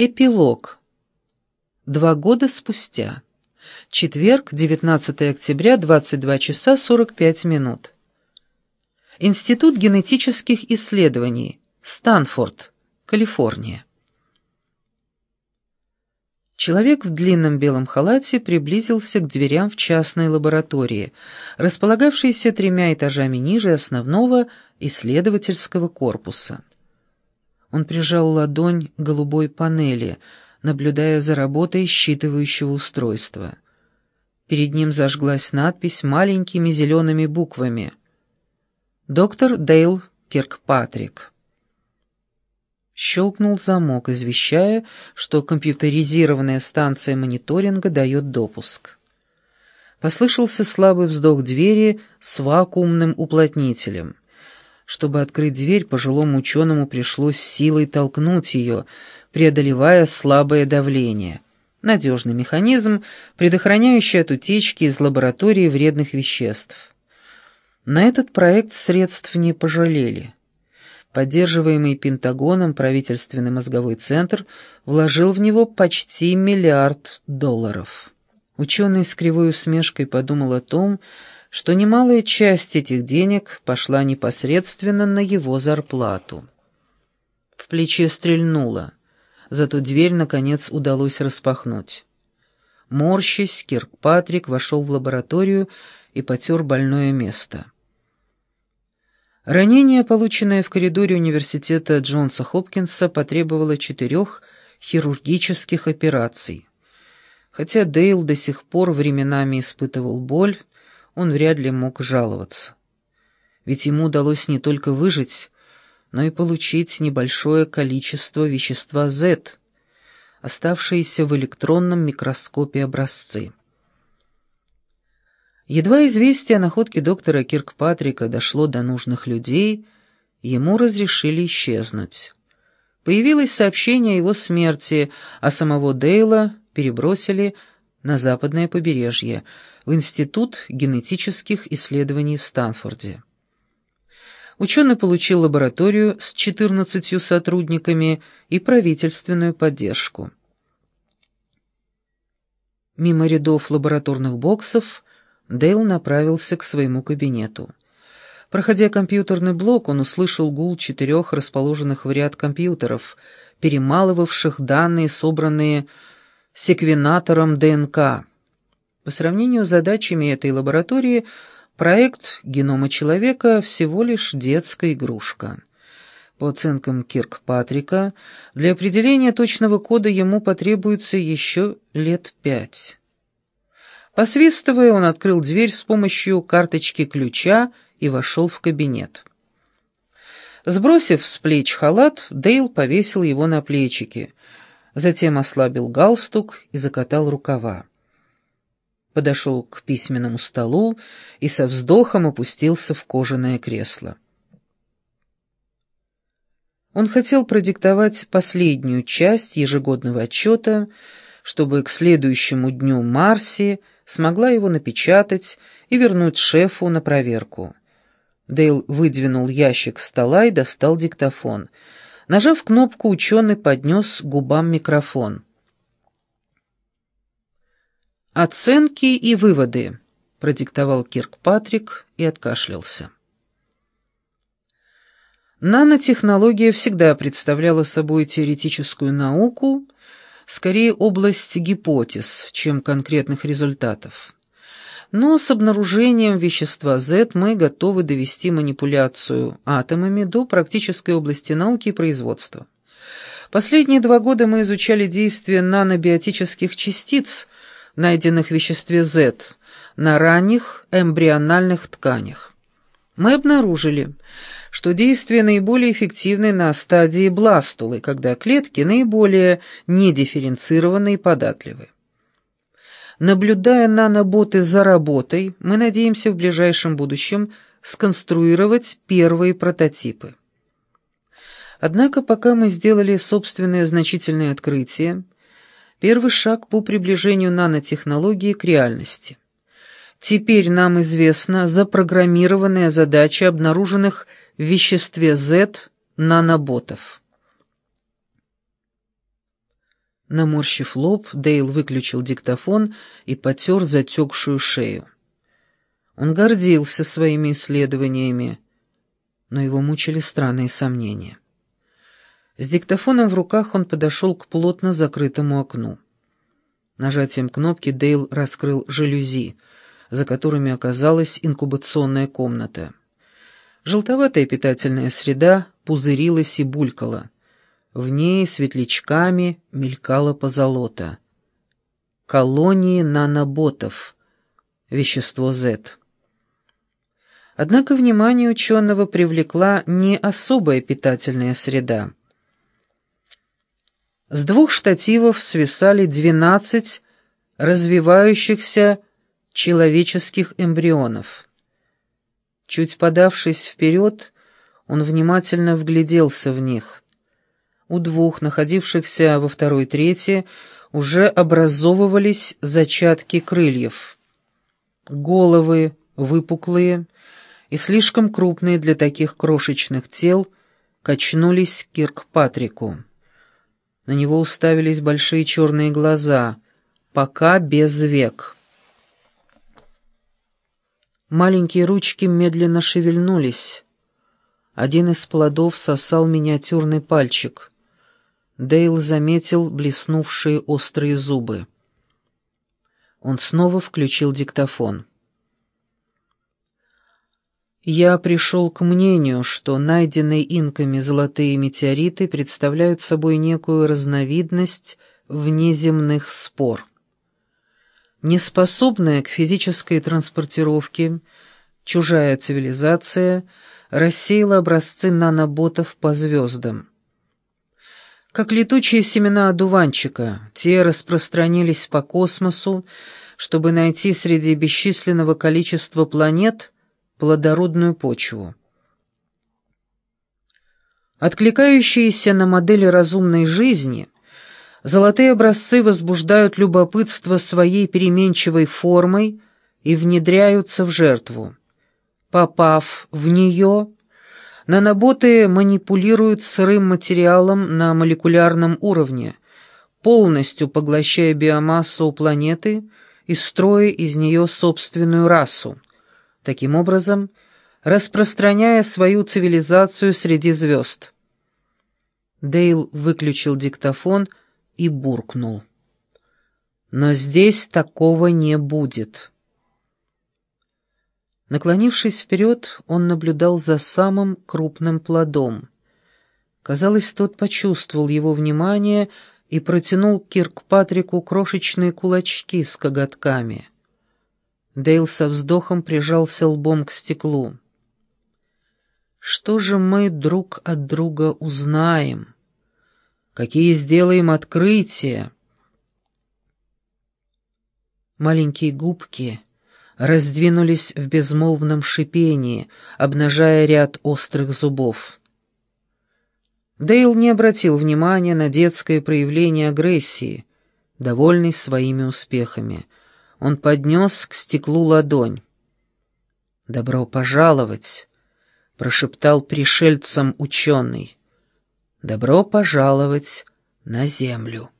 Эпилог. Два года спустя. Четверг, 19 октября, 22 часа 45 минут. Институт генетических исследований. Станфорд, Калифорния. Человек в длинном белом халате приблизился к дверям в частной лаборатории, располагавшейся тремя этажами ниже основного исследовательского корпуса. Он прижал ладонь к голубой панели, наблюдая за работой считывающего устройства. Перед ним зажглась надпись маленькими зелеными буквами «Доктор Дейл Киркпатрик». Щелкнул замок, извещая, что компьютеризированная станция мониторинга дает допуск. Послышался слабый вздох двери с вакуумным уплотнителем — чтобы открыть дверь, пожилому ученому пришлось силой толкнуть ее, преодолевая слабое давление. Надежный механизм, предохраняющий от утечки из лаборатории вредных веществ. На этот проект средств не пожалели. Поддерживаемый Пентагоном правительственный мозговой центр вложил в него почти миллиард долларов. Ученый с кривой усмешкой подумал о том, что немалая часть этих денег пошла непосредственно на его зарплату. В плече стрельнуло, зато дверь, наконец, удалось распахнуть. Морщись, Киркпатрик вошел в лабораторию и потер больное место. Ранение, полученное в коридоре университета Джонса Хопкинса, потребовало четырех хирургических операций. Хотя Дейл до сих пор временами испытывал боль, он вряд ли мог жаловаться. Ведь ему удалось не только выжить, но и получить небольшое количество вещества Z, оставшиеся в электронном микроскопе образцы. Едва известие о находке доктора Киркпатрика дошло до нужных людей, ему разрешили исчезнуть. Появилось сообщение о его смерти, а самого Дейла перебросили на западное побережье, в Институт генетических исследований в Станфорде. Ученый получил лабораторию с 14 сотрудниками и правительственную поддержку. Мимо рядов лабораторных боксов Дейл направился к своему кабинету. Проходя компьютерный блок, он услышал гул четырех расположенных в ряд компьютеров, перемалывавших данные, собранные секвенатором ДНК. По сравнению с задачами этой лаборатории, проект генома человека всего лишь детская игрушка. По оценкам Киркпатрика, для определения точного кода ему потребуется еще лет пять. Посвистывая, он открыл дверь с помощью карточки ключа и вошел в кабинет. Сбросив с плеч халат, Дейл повесил его на плечики, затем ослабил галстук и закатал рукава. Подошел к письменному столу и со вздохом опустился в кожаное кресло. Он хотел продиктовать последнюю часть ежегодного отчета, чтобы к следующему дню Марси смогла его напечатать и вернуть шефу на проверку. Дейл выдвинул ящик стола и достал диктофон — Нажав кнопку, ученый поднес к губам микрофон. «Оценки и выводы», — продиктовал Киркпатрик и откашлялся. Нанотехнология всегда представляла собой теоретическую науку, скорее область гипотез, чем конкретных результатов. Но с обнаружением вещества Z мы готовы довести манипуляцию атомами до практической области науки и производства. Последние два года мы изучали действие нанобиотических частиц, найденных в веществе Z, на ранних эмбриональных тканях. Мы обнаружили, что действие наиболее эффективное на стадии бластулы, когда клетки наиболее недифференцированы и податливы. Наблюдая наноботы за работой, мы надеемся в ближайшем будущем сконструировать первые прототипы. Однако пока мы сделали собственное значительное открытие, первый шаг по приближению нанотехнологии к реальности. Теперь нам известна запрограммированная задача обнаруженных в веществе Z наноботов. Наморщив лоб, Дейл выключил диктофон и потер затекшую шею. Он гордился своими исследованиями, но его мучили странные сомнения. С диктофоном в руках он подошел к плотно закрытому окну. Нажатием кнопки Дейл раскрыл жалюзи, за которыми оказалась инкубационная комната. Желтоватая питательная среда пузырилась и булькала. В ней светлячками мелькала позолота. Колонии наноботов. Вещество Z. Однако внимание ученого привлекла не особая питательная среда. С двух штативов свисали двенадцать развивающихся человеческих эмбрионов. Чуть подавшись вперед, он внимательно вгляделся в них. У двух, находившихся во второй трети, уже образовывались зачатки крыльев. Головы, выпуклые и слишком крупные для таких крошечных тел, качнулись к Киркпатрику. На него уставились большие черные глаза, пока без век. Маленькие ручки медленно шевельнулись. Один из плодов сосал миниатюрный пальчик. Дейл заметил блеснувшие острые зубы. Он снова включил диктофон. Я пришел к мнению, что найденные инками золотые метеориты представляют собой некую разновидность внеземных спор. Неспособная к физической транспортировке, чужая цивилизация рассеяла образцы наноботов по звездам. Как летучие семена одуванчика, те распространились по космосу, чтобы найти среди бесчисленного количества планет – плодородную почву. Откликающиеся на модели разумной жизни, золотые образцы возбуждают любопытство своей переменчивой формой и внедряются в жертву. Попав в нее, наноботы манипулируют сырым материалом на молекулярном уровне, полностью поглощая биомассу у планеты и строя из нее собственную расу таким образом распространяя свою цивилизацию среди звезд. Дейл выключил диктофон и буркнул. «Но здесь такого не будет». Наклонившись вперед, он наблюдал за самым крупным плодом. Казалось, тот почувствовал его внимание и протянул Киркпатрику крошечные кулачки с коготками. Дейл со вздохом прижался лбом к стеклу. «Что же мы друг от друга узнаем? Какие сделаем открытия?» Маленькие губки раздвинулись в безмолвном шипении, обнажая ряд острых зубов. Дейл не обратил внимания на детское проявление агрессии, довольный своими успехами — он поднес к стеклу ладонь. «Добро пожаловать!» — прошептал пришельцам ученый. «Добро пожаловать на землю!»